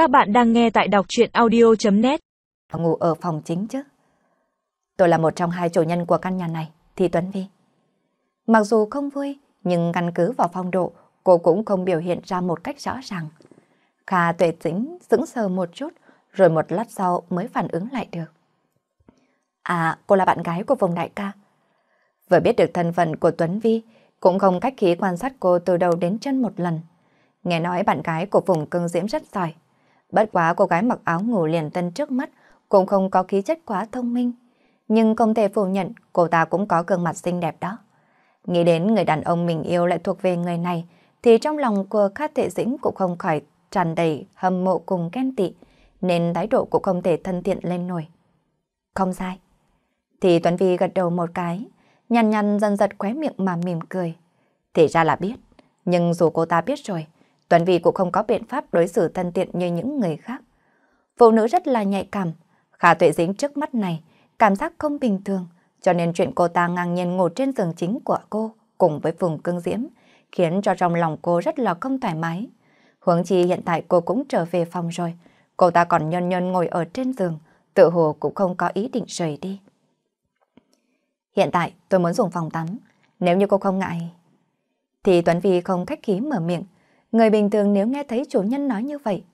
Các bạn đang nghe tại đọc chuyện audio.net Ngủ ở phòng chính chứ? Tôi là một trong hai chủ nhân của căn nhà này, thì Tuấn Vi. Mặc dù không vui, nhưng căn cứ vào phong độ, cô cũng không biểu hiện ra một cách rõ ràng. Kha tuệ tĩnh sững sờ một chút, rồi một lát sau mới phản ứng lại được. À, cô là bạn gái của vùng đại ca. Vừa biết được thân phận của Tuấn Vi, cũng không cách khí quan sát cô từ đầu đến chân một lần. Nghe nói bạn gái của vùng cưng diễm rất giỏi. Bất quá cô gái mặc áo ngủ liền tân trước mắt cũng không có khí chất quá thông minh. Nhưng không thể phủ nhận cô ta cũng có gương mặt xinh đẹp đó. Nghĩ đến người đàn ông mình yêu lại thuộc về người này thì trong lòng của Khát Tệ Dĩnh cũng không khỏi tràn đầy hâm mộ cùng ghen tị nên thái độ cũng không thể thân thiện lên nổi. Không sai. Thì Tuấn Vi gật đầu một cái nhăn nhăn dần giật khóe miệng mà mỉm cười. Thì ra là biết, nhưng dù cô ta biết rồi, Tuấn Vi cũng không có biện pháp đối xử thân thiện như những người khác. Phụ nữ rất là nhạy cảm, Khả Tuệ Dính trước mắt này, cảm giác không bình thường, cho nên chuyện cô ta ngang nhiên ngồi trên giường chính của cô cùng với vùng Cương diễm, khiến cho trong lòng cô rất là không thoải mái. Hướng chi hiện tại cô cũng trở về phòng rồi, cô ta còn nhân nhân ngồi ở trên giường, tự hồ cũng không có ý định rời đi. Hiện tại tôi muốn dùng phòng tắm, nếu như cô không ngại. Thì Tuấn Vi không khách khí mở miệng, người bình thường nếu nghe thấy chủ nhân nói như vậy,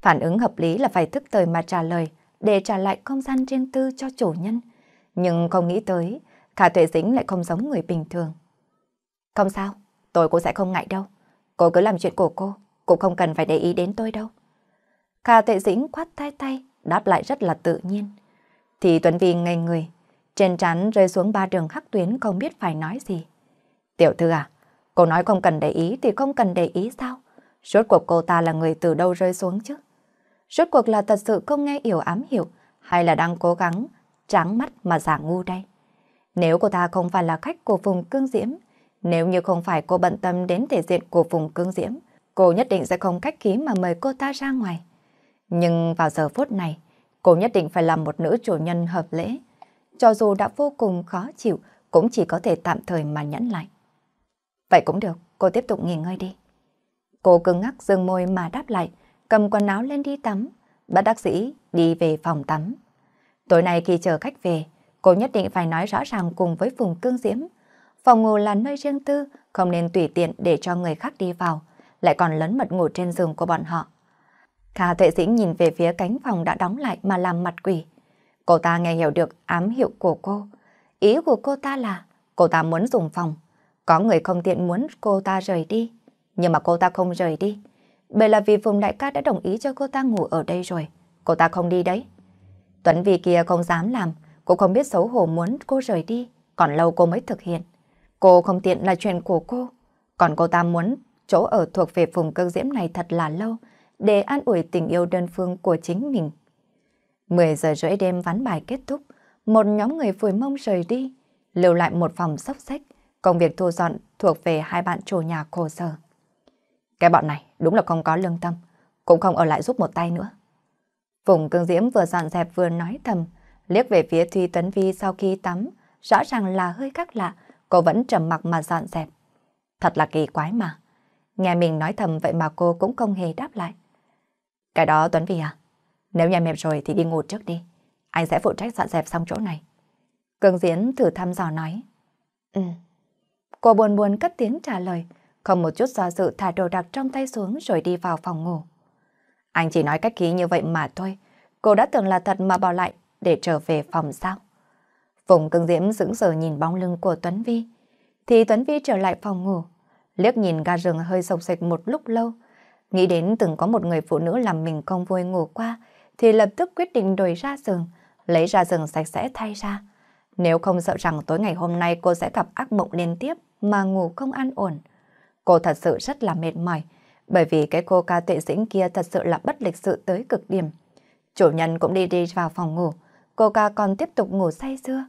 phản ứng hợp lý là phải thức thời mà trả lời để trả lại không gian riêng tư cho chủ nhân. Nhưng không nghĩ tới, Khả Tuệ Dĩnh lại không giống người bình thường. Không sao, tôi cũng sẽ không ngại đâu. Cô cứ làm chuyện của cô, cũng không cần phải để ý đến tôi đâu. Khả Tuệ Dĩnh khoát tay tay, đáp lại rất là tự nhiên. Thì Tuấn Vi ngây người, trên trán rơi xuống ba đường hắc tuyến không biết phải nói gì. Tiểu thư à, cô nói không cần để ý thì không cần để ý sao? Rốt cuộc cô ta là người từ đâu rơi xuống chứ? Rốt cuộc là thật sự không nghe hiểu ám hiểu hay là đang cố gắng tráng mắt mà giả ngu đây? Nếu cô ta không phải là khách của vùng cương diễm, nếu như không phải cô bận tâm đến thể diện của vùng cương diễm, cô nhất định sẽ không cách khí mà mời cô ta ra ngoài. Nhưng vào giờ phút này, cô nhất định phải làm một nữ chủ nhân hợp lễ, cho dù đã vô cùng khó chịu, cũng chỉ có thể tạm thời mà nhẫn lại. Vậy cũng được, cô tiếp tục nghỉ ngơi đi. Cô cứng ngắc dừng môi mà đáp lại, cầm quần áo lên đi tắm, bắt đắc sĩ đi về phòng tắm. Tối nay khi chờ khách về, cô nhất định phải nói rõ ràng cùng với Phùng Cương Diễm. Phòng ngủ là nơi riêng tư, không nên tùy tiện để cho người khác đi vào, lại còn lấn mật ngủ trên giường của bọn họ. Khả Tuệ Dĩnh nhìn về phía cánh phòng đã đóng lại mà làm mặt quỷ. Cô ta nghe hiểu được ám hiệu của cô. Ý của cô ta là cô ta muốn dùng phòng. Có người không tiện muốn cô ta rời đi. Nhưng mà cô ta không rời đi. Bởi là vì Phùng Đại ca đã đồng ý cho cô ta ngủ ở đây rồi. Cô ta không đi đấy. Tuấn vì kia không dám làm. Cô không biết xấu hổ muốn cô rời đi. Còn lâu cô mới thực hiện. Cô không tiện là chuyện của cô. Còn cô ta muốn chỗ ở thuộc về Phùng Cương Diễm này thật là lâu để an ủi tình yêu đơn phương của chính mình. 10 giờ rưỡi đêm ván bài kết thúc, một nhóm người phủi mông rời đi, lưu lại một phòng sóc sách, công việc thu dọn thuộc về hai bạn chủ nhà khổ sở. Cái bọn này đúng là không có lương tâm, cũng không ở lại giúp một tay nữa. Phùng Cương Diễm vừa dọn dẹp vừa nói thầm, liếc về phía Thuy Tuấn Vi sau khi tắm, rõ ràng là hơi khác lạ, cô vẫn trầm mặc mà dọn dẹp. Thật là kỳ quái mà. Nghe mình nói thầm vậy mà cô cũng không hề đáp lại. Cái đó Tuấn Vi à? Nếu nhà mệt rồi thì đi ngủ trước đi. Anh sẽ phụ trách dọn dẹp xong chỗ này. Cường Diễn thử thăm dò nói. Ừ. Cô buồn buồn cất tiếng trả lời, không một chút do dự thả đồ đạc trong tay xuống rồi đi vào phòng ngủ. Anh chỉ nói cách khí như vậy mà thôi. Cô đã tưởng là thật mà bỏ lại để trở về phòng sao. Phùng cưng Diễm dững sờ nhìn bóng lưng của Tuấn Vi. Thì Tuấn Vi trở lại phòng ngủ, liếc nhìn ga rừng hơi sộc sạch một lúc lâu. Nghĩ đến từng có một người phụ nữ làm mình không vui ngủ qua, thì lập tức quyết định đổi ra giường, lấy ra giường sạch sẽ thay ra. Nếu không sợ rằng tối ngày hôm nay cô sẽ gặp ác mộng liên tiếp mà ngủ không an ổn. Cô thật sự rất là mệt mỏi, bởi vì cái cô ca tuệ dĩnh kia thật sự là bất lịch sự tới cực điểm. Chủ nhân cũng đi đi vào phòng ngủ, cô ca còn tiếp tục ngủ say sưa.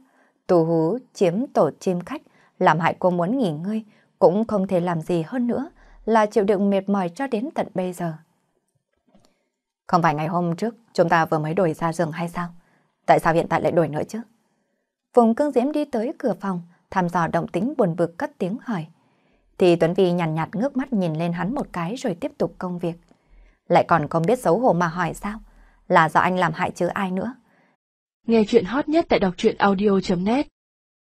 Tù hú chiếm tổ chim khách, làm hại cô muốn nghỉ ngơi, cũng không thể làm gì hơn nữa là chịu đựng mệt mỏi cho đến tận bây giờ. Không phải ngày hôm trước chúng ta vừa mới đổi ra giường hay sao? Tại sao hiện tại lại đổi nữa chứ? Phùng Cương Diễm đi tới cửa phòng, thăm dò động tính buồn bực cất tiếng hỏi. Thì Tuấn Vi nhàn nhạt, nhạt ngước mắt nhìn lên hắn một cái rồi tiếp tục công việc. lại còn không biết xấu hổ mà hỏi sao? Là do anh làm hại chứ ai nữa? Nghe chuyện hot nhất tại đọc truyện audio.net